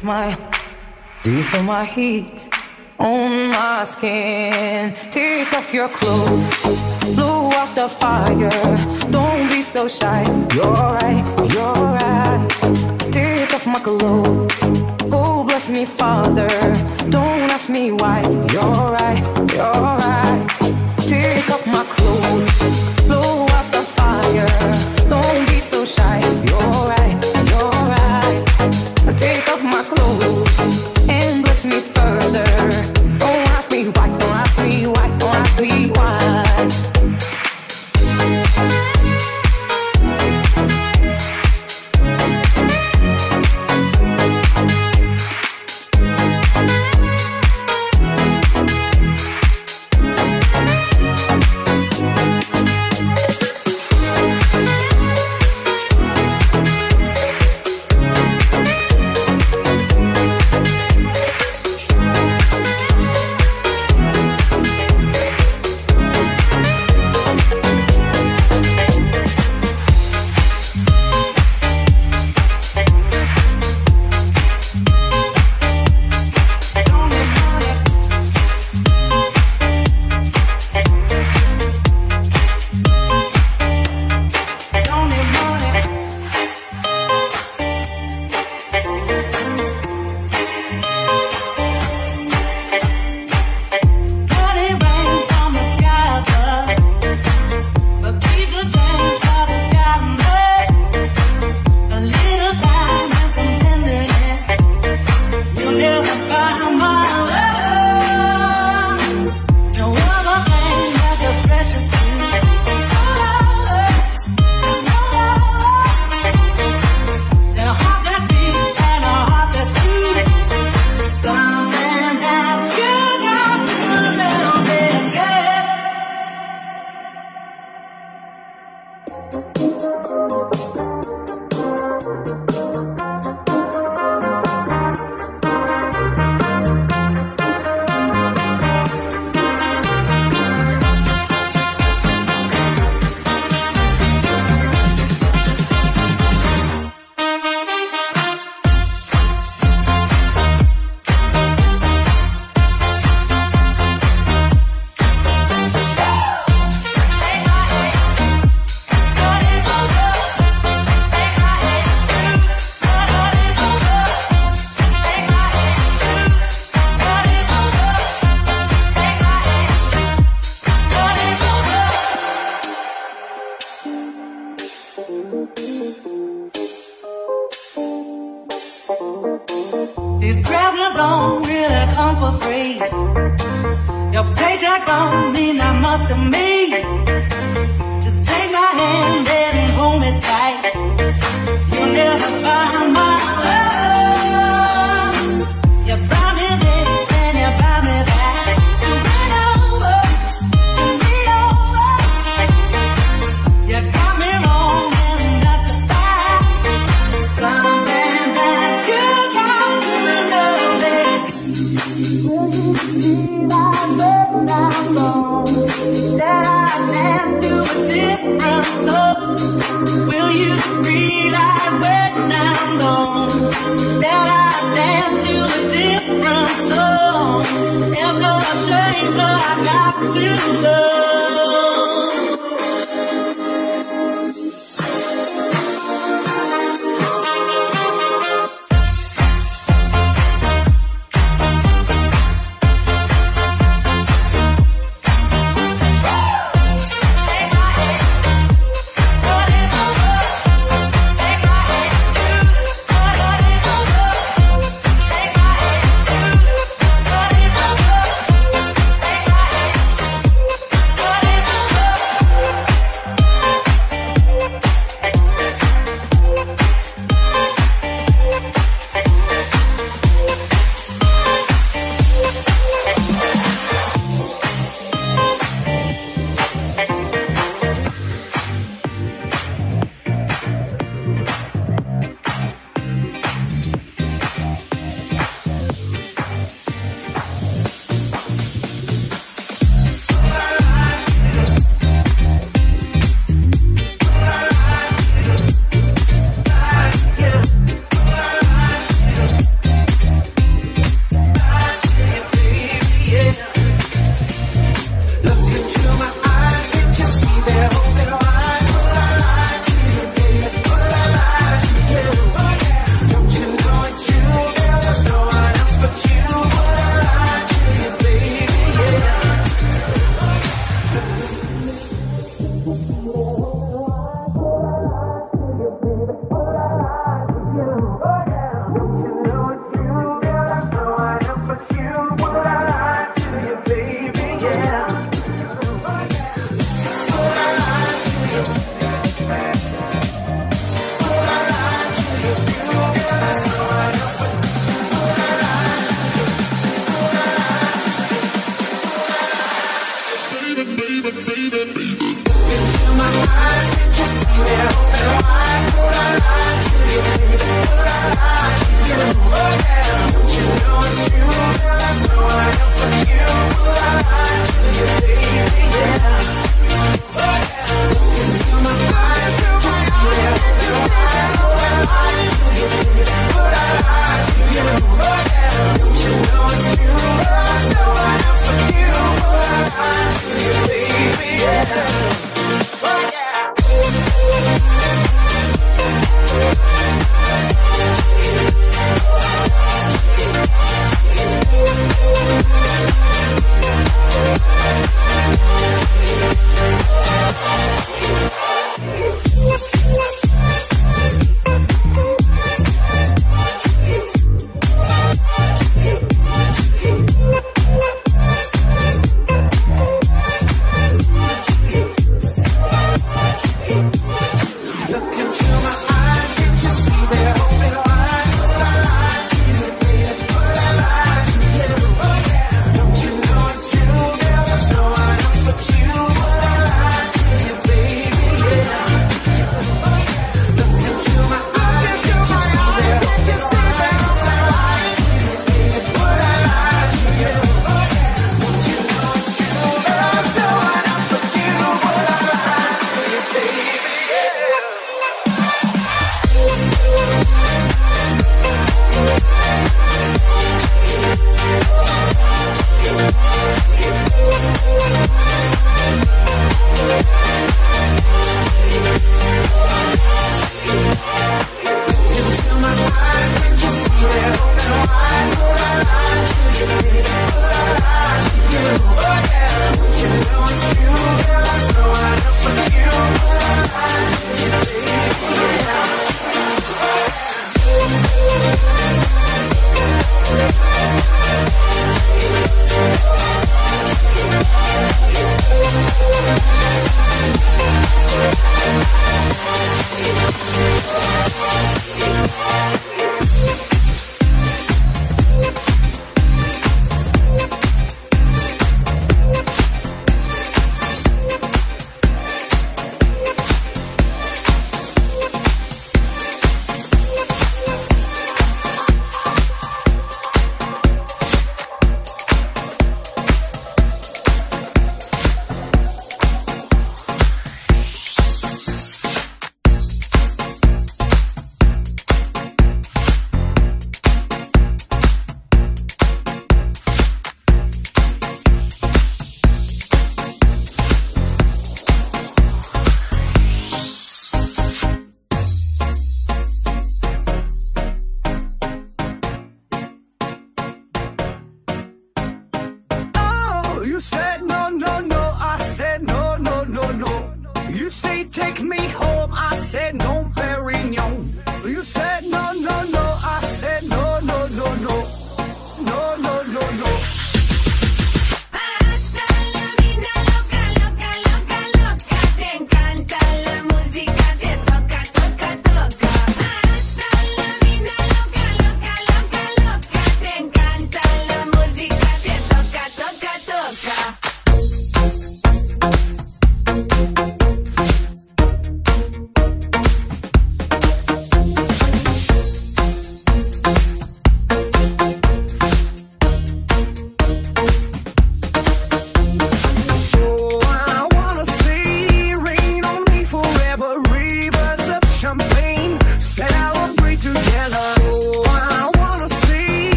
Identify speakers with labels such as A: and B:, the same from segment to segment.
A: smile. Do you feel my heat on my skin? Take off your clothes.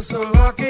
A: So
B: lucky.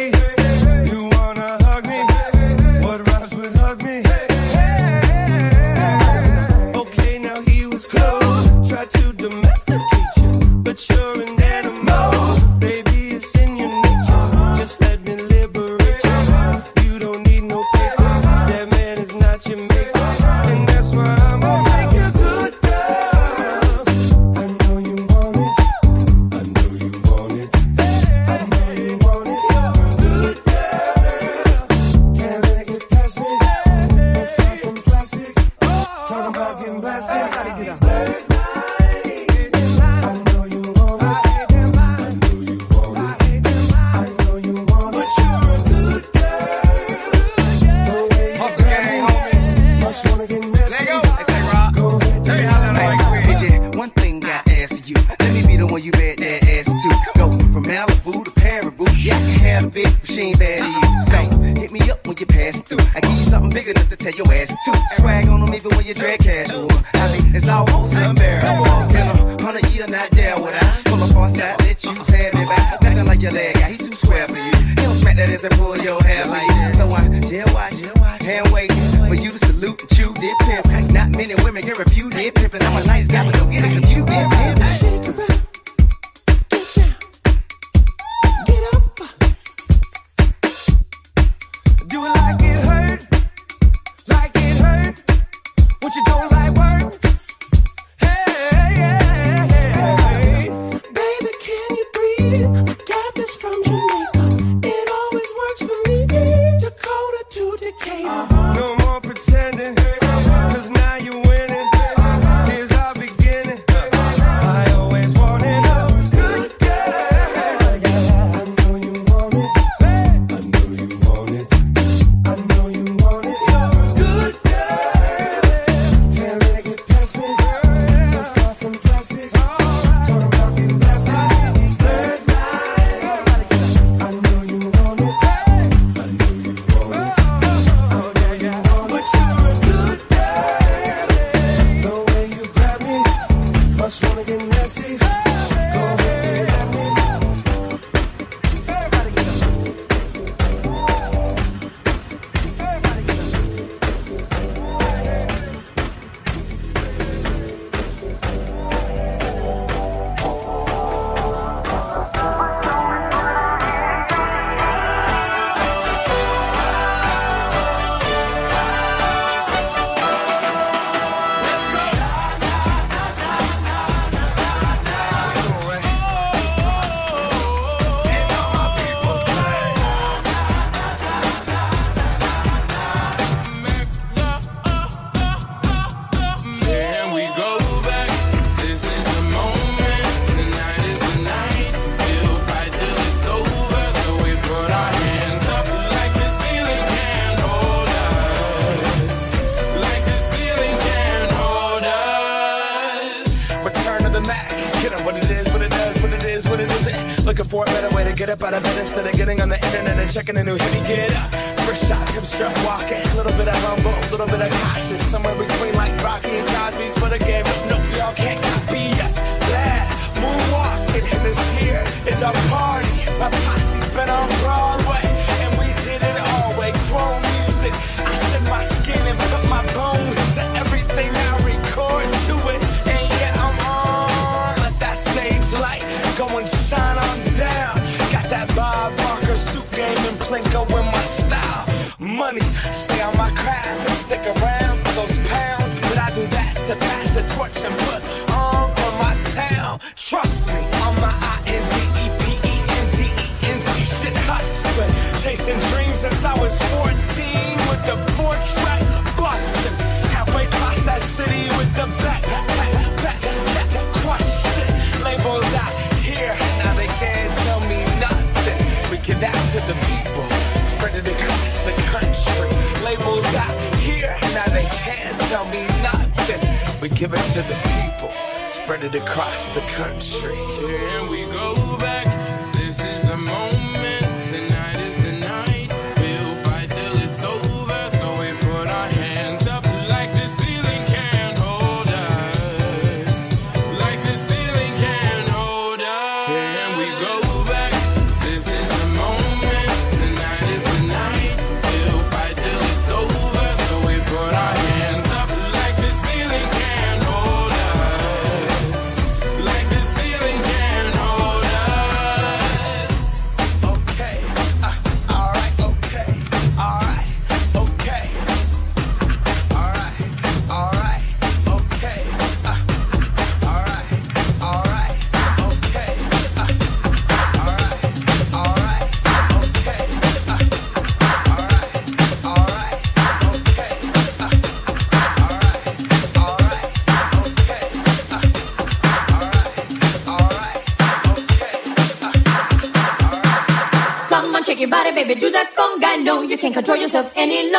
C: across the country.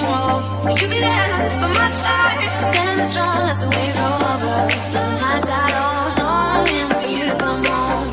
D: You'll be there by my side? Standing strong as the waves roll over. The die long, longing for you to come home.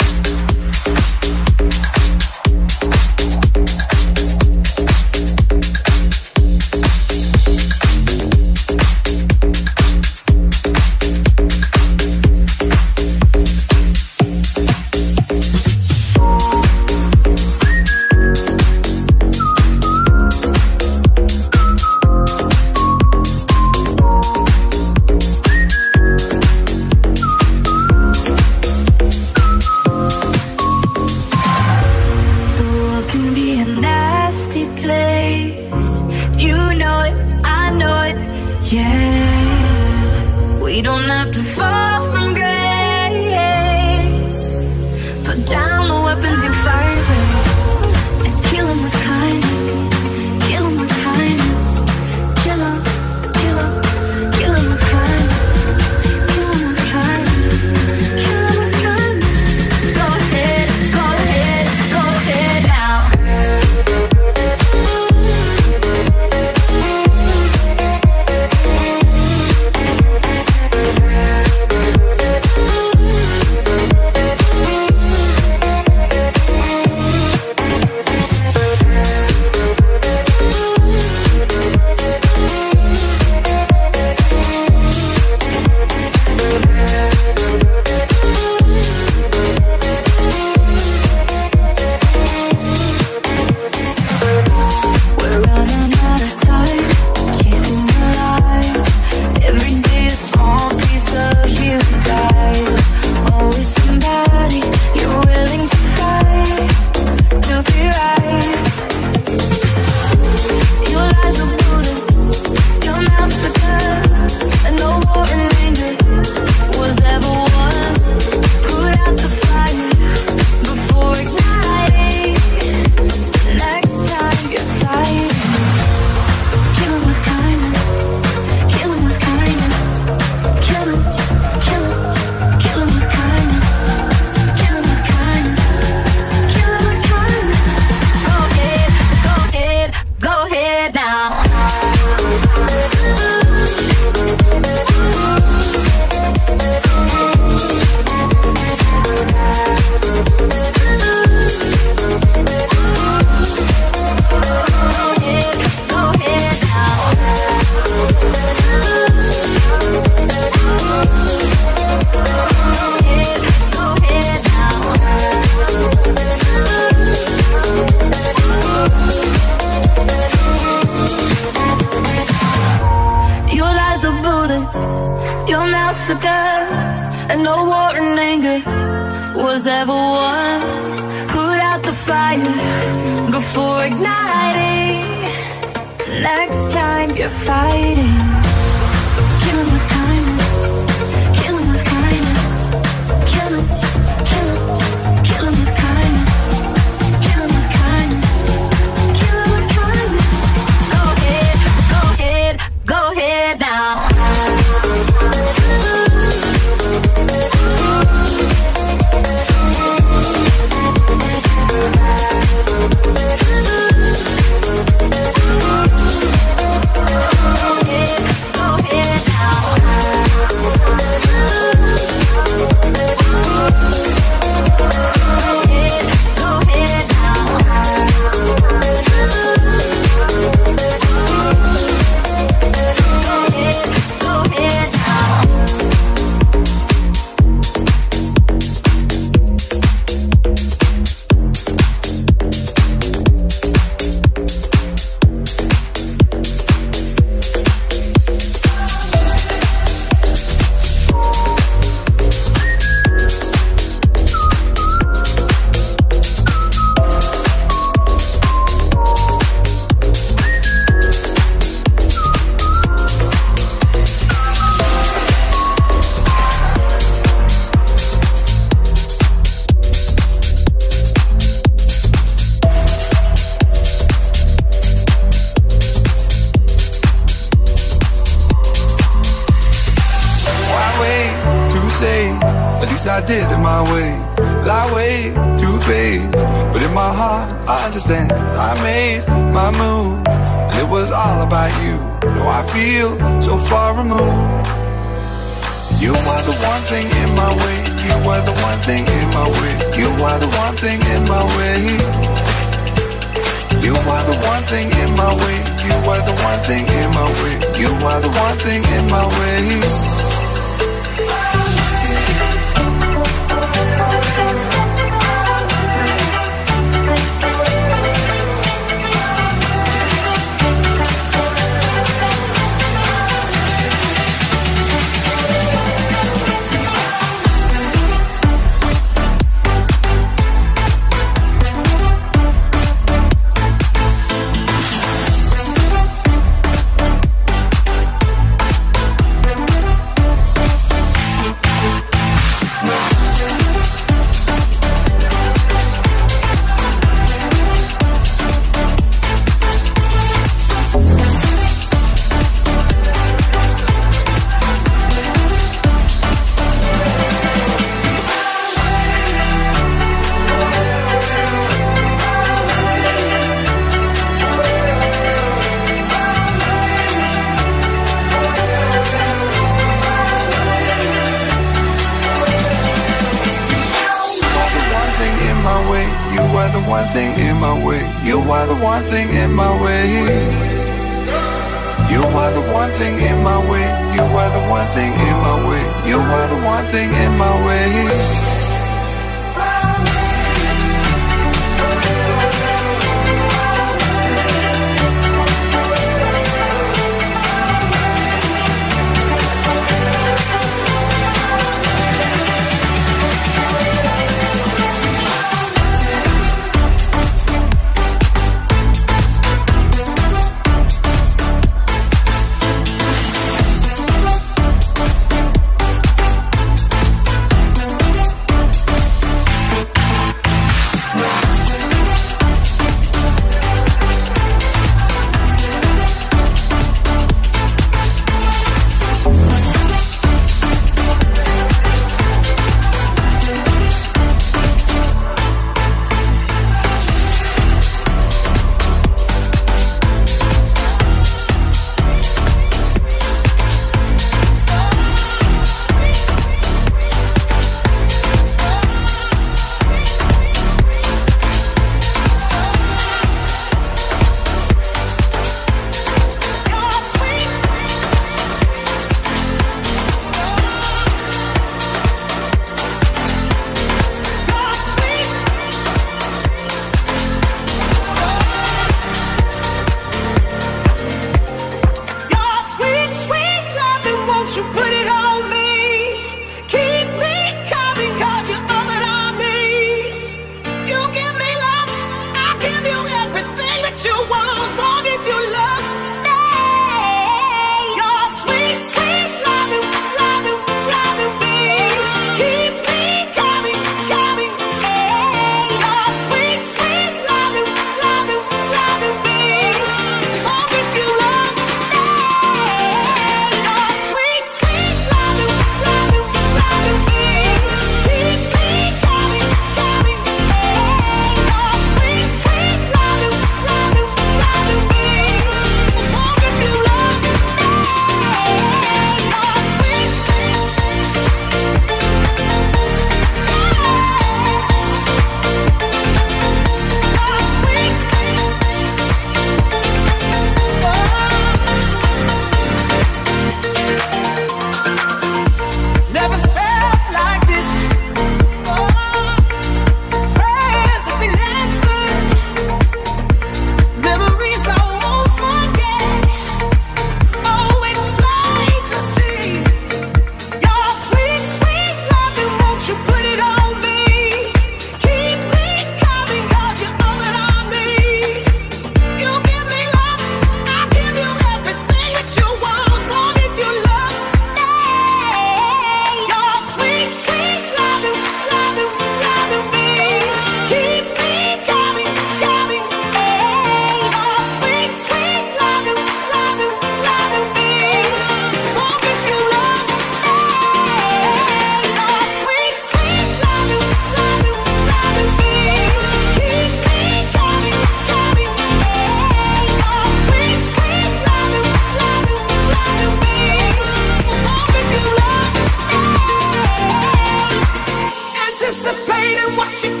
E: anticipating what you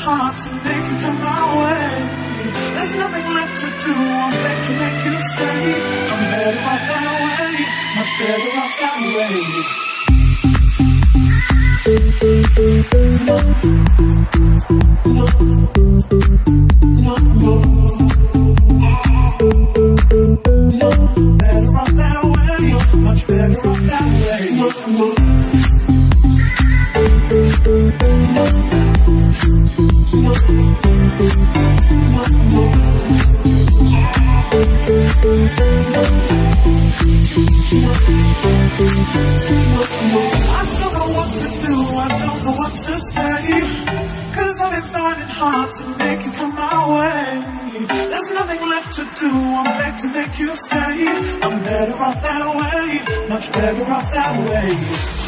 E: hard to make you come my way. There's nothing left to do, I'm back to make you stay. I'm better off that way, much better off that way. I don't know what to do, I don't know what to say. Cause I've been finding hard to make you come my way. There's nothing left to do, I'm back to make you stay. I'm better off that way, much better off that way.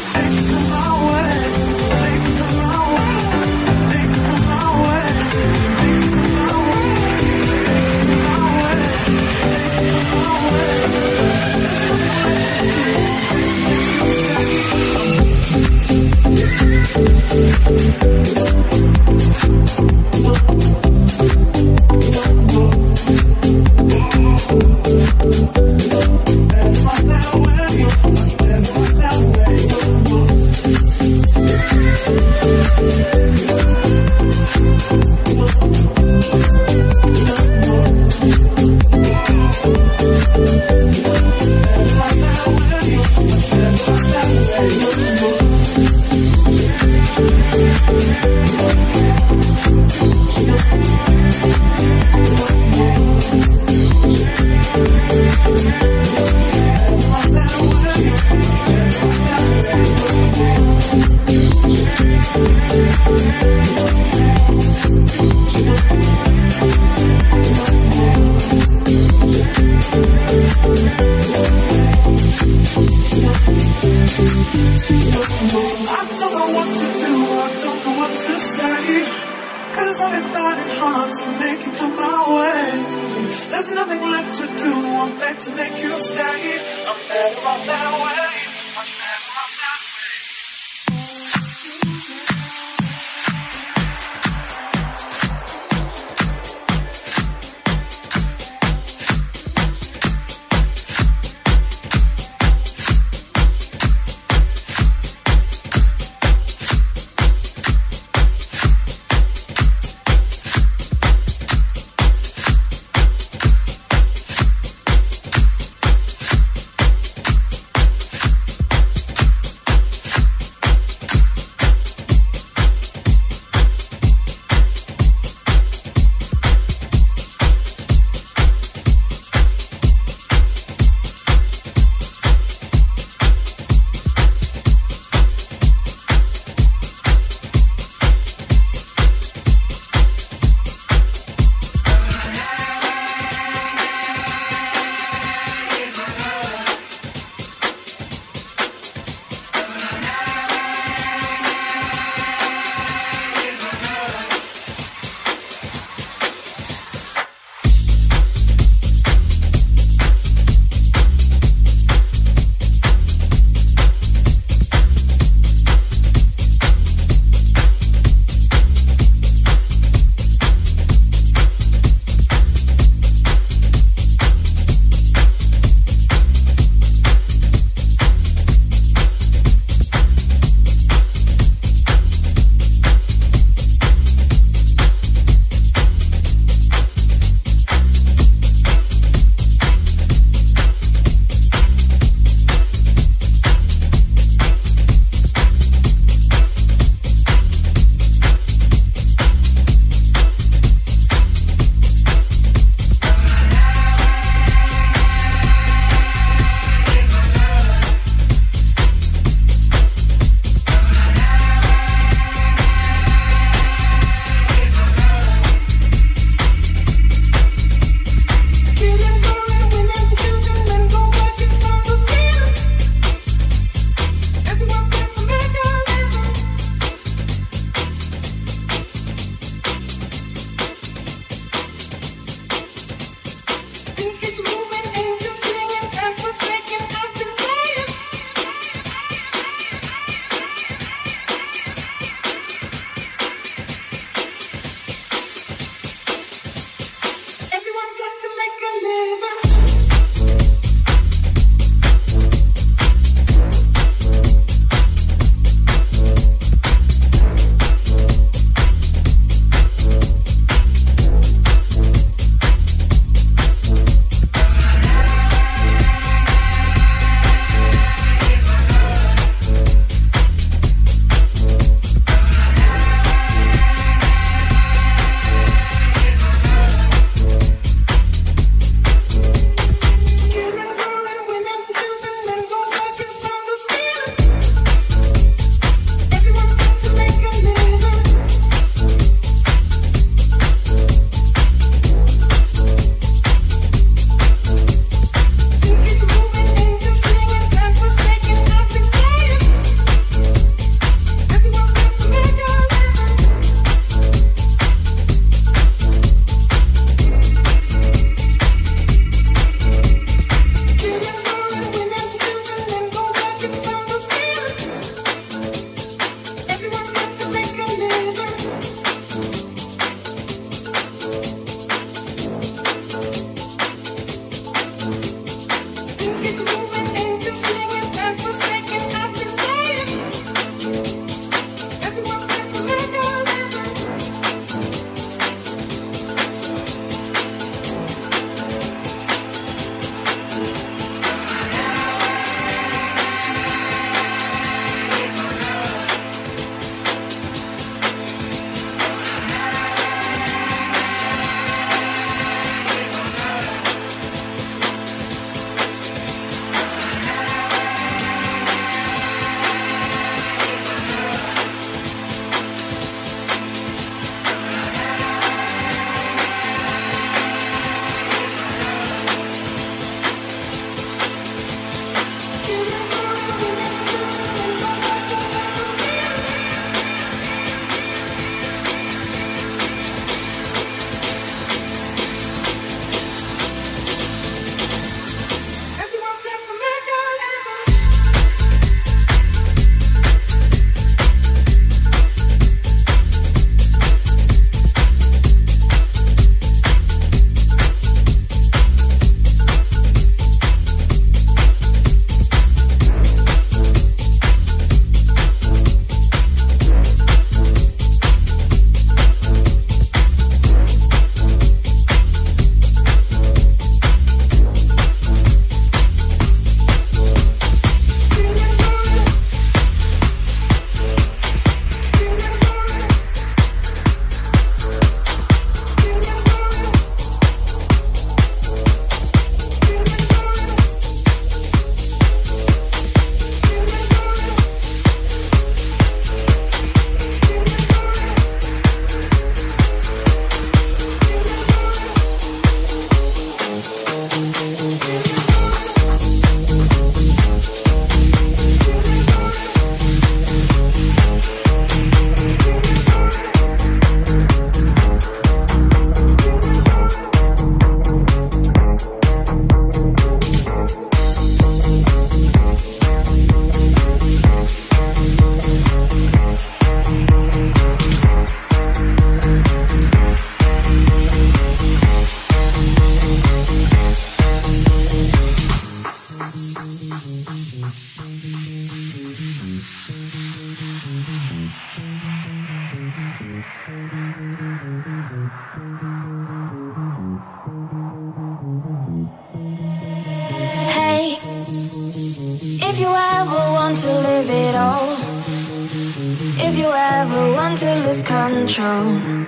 D: Control,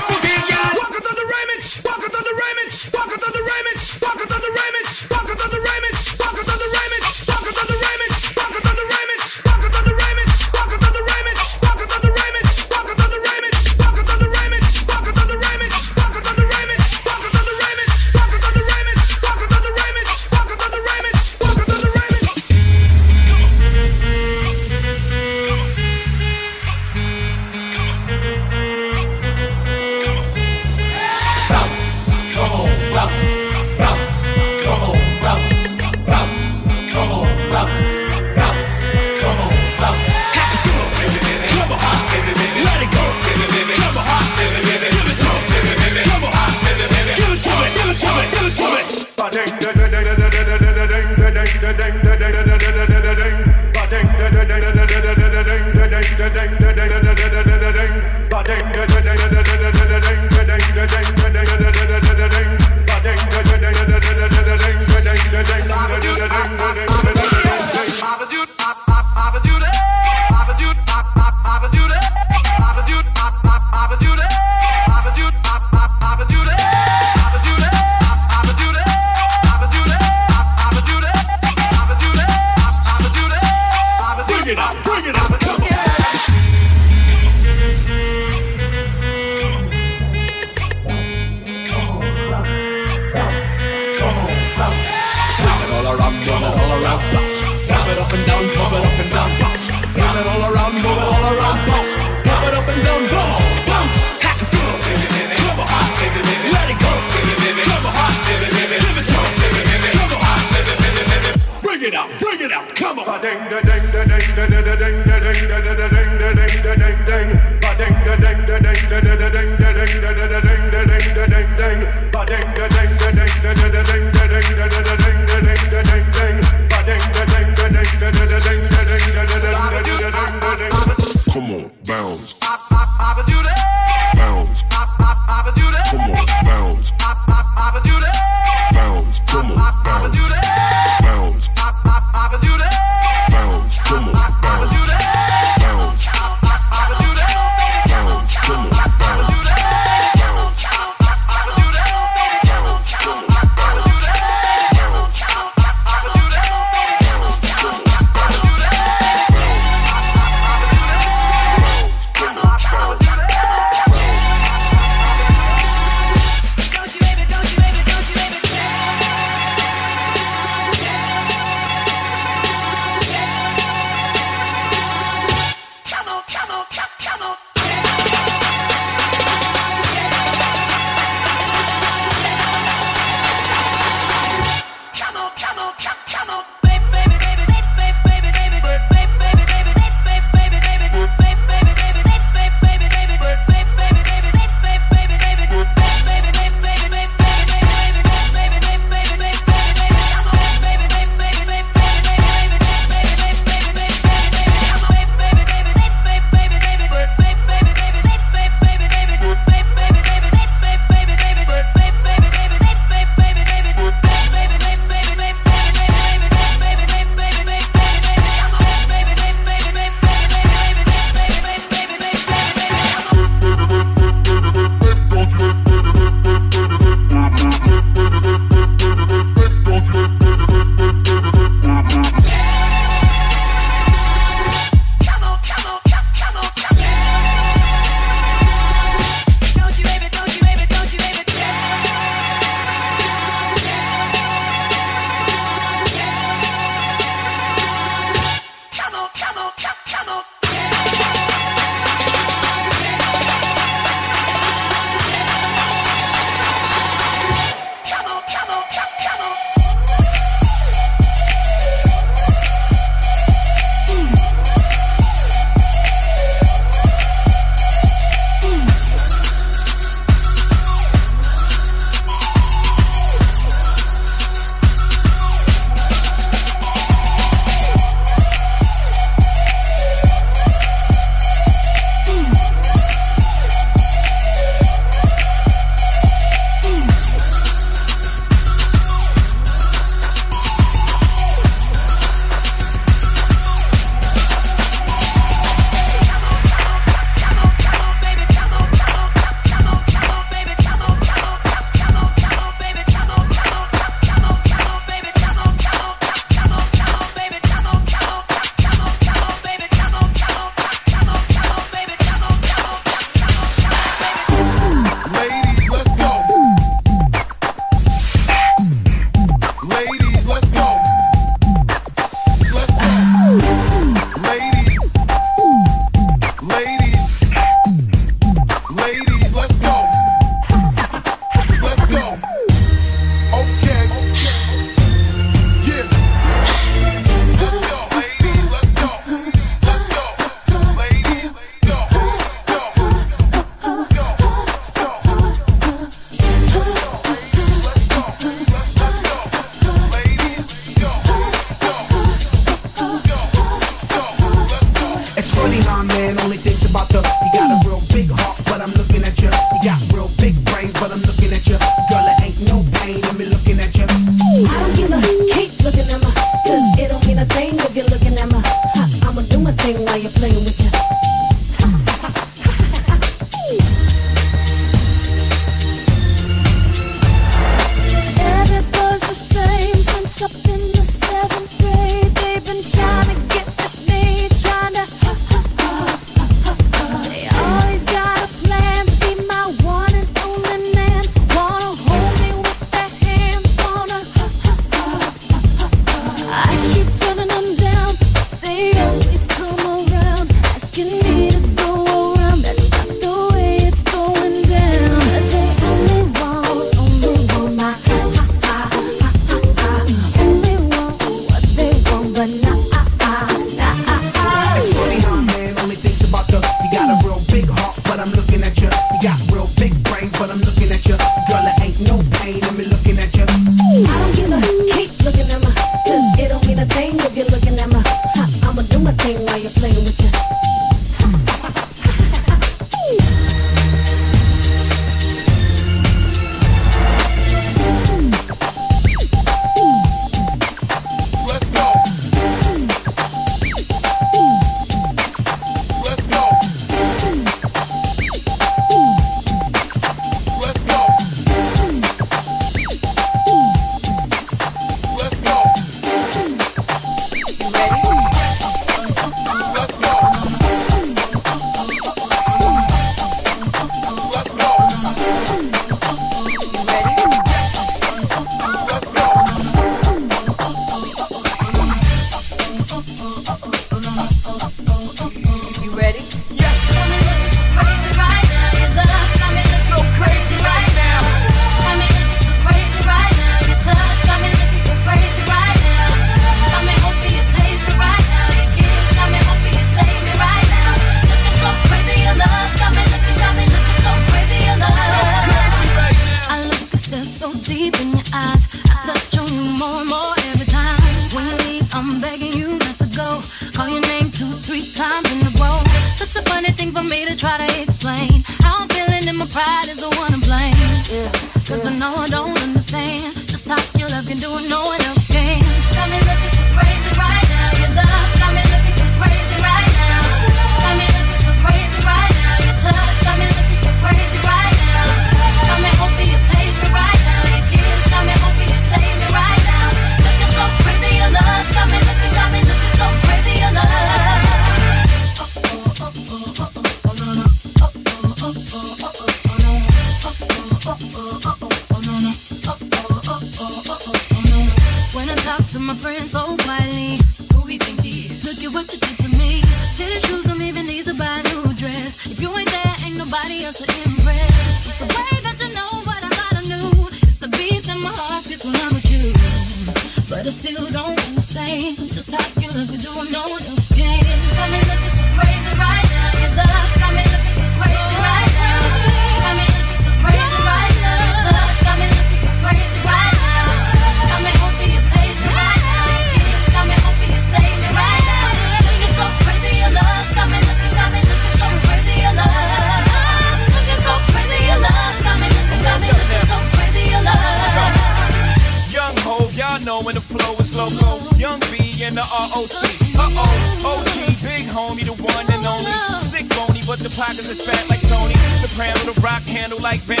F: Young
C: B, and the ROC. Uh oh, OG, big homie, the one and only. Stick bony, but the pockets are fat like Tony. Soprano, the rock handle like Ben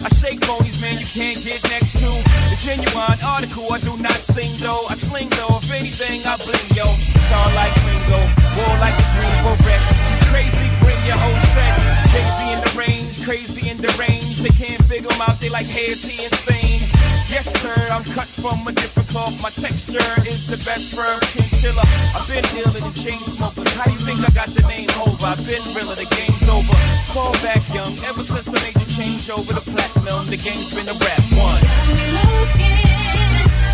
C: I shake bonies, man, you can't get next to. The genuine article, I do not sing though. I sling though, if anything, I bling yo. Star like Ringo, war like a Greensboro wreck. Crazy your whole set. Crazy in the range, crazy in the range. They can't figure them out, they like, hey, is he insane? Yes, sir, I'm cut from a different cloth. My texture is the best for chinchilla. I've been dealing the chain smokers. How do you think I got the name over? I've been realer, the game's over. Call back young, ever since I made the change over the platinum, the game's been a rap one.
G: Looking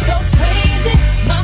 G: so crazy, my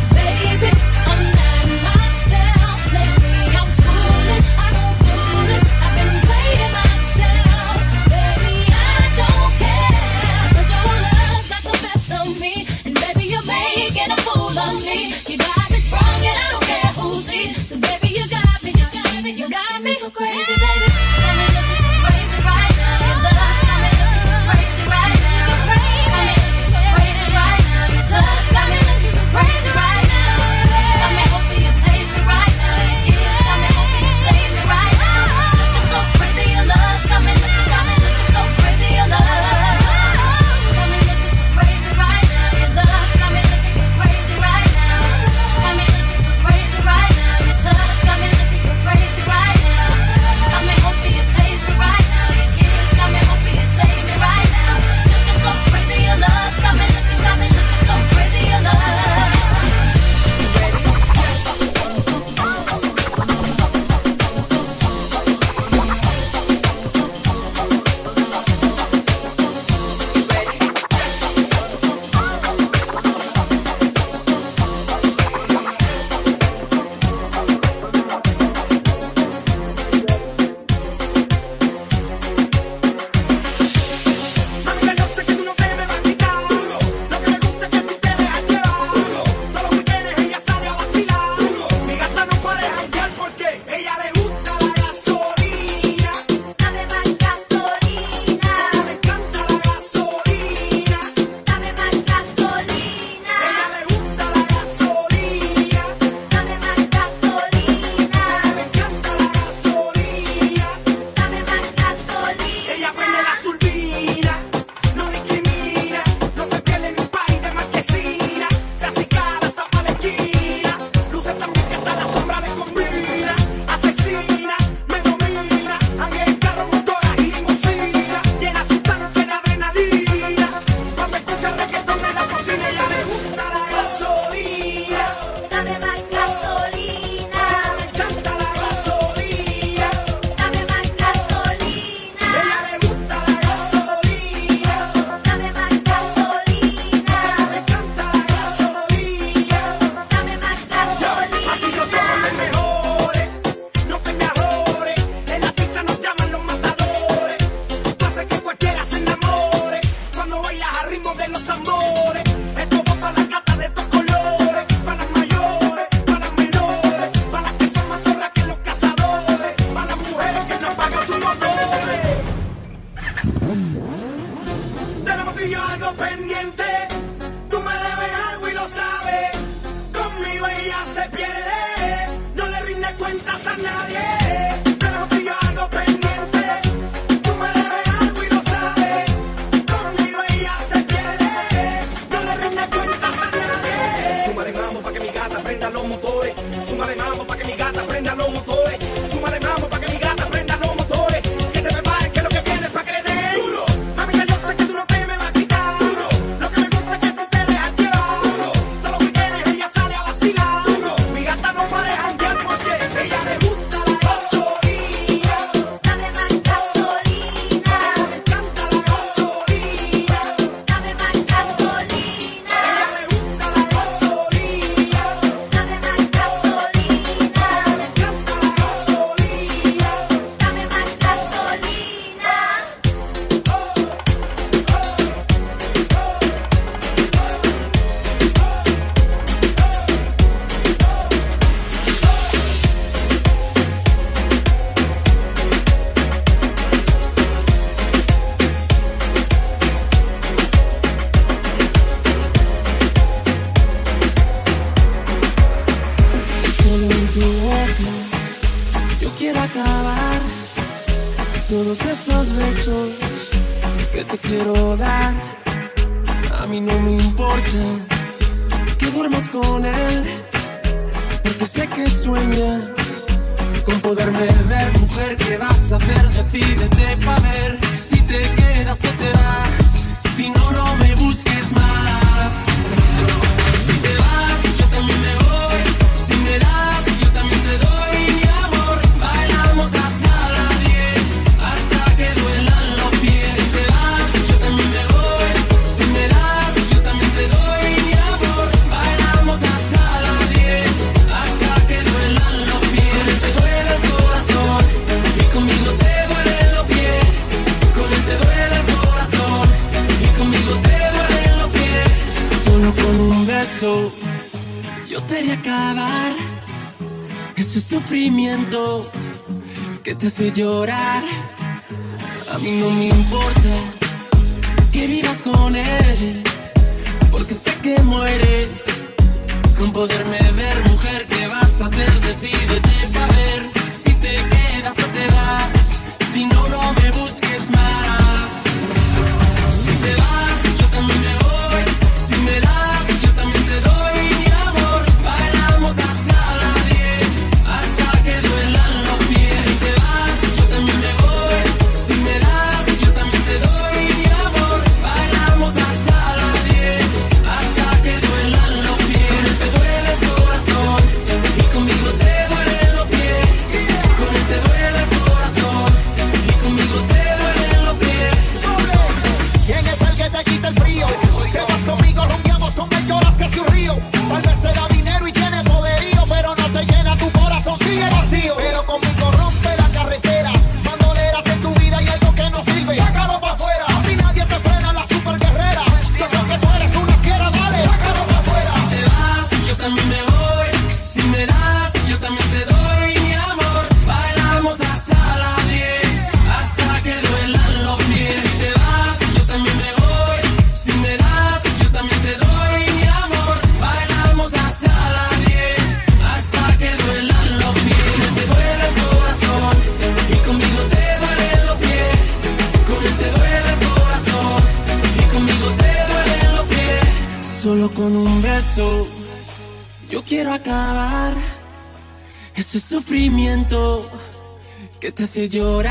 H: te hace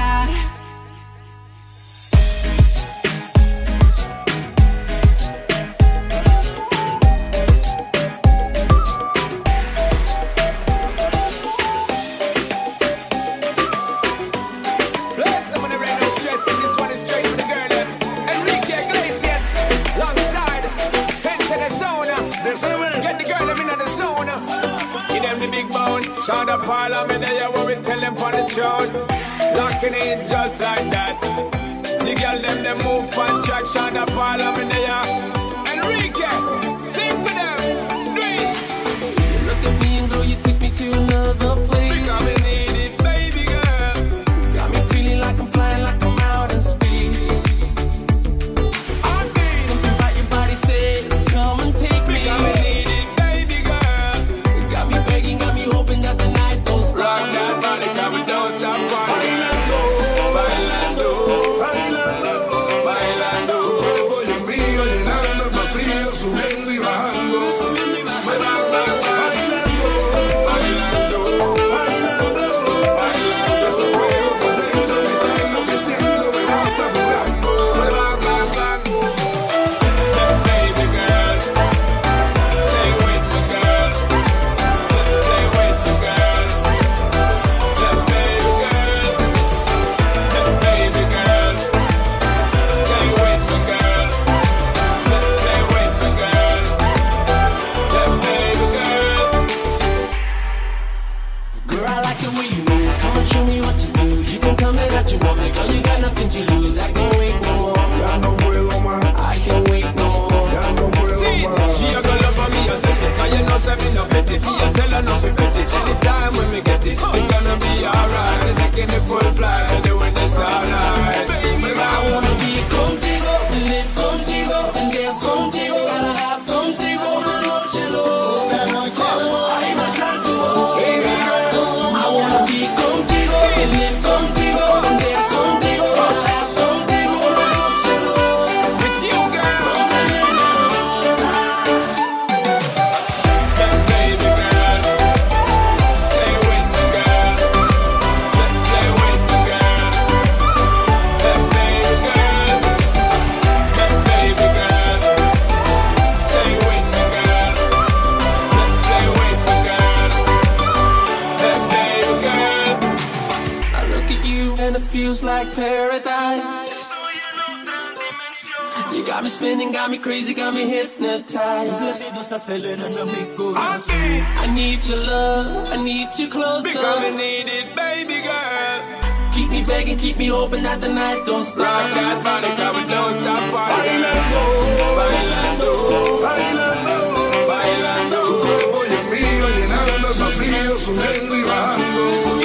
H: Got me
C: crazy, got me hypnotized. I need your love, I need you closer.
B: Because I need it, baby girl.
C: Keep me begging, keep me hoping that the night, don't stop.
B: Rock that body, got we don't stop partying.
C: Bailando,
B: bailando, bailando, bailando.
H: Tu cuerpo y el mío llenando los vacíos, subiendo y bajando.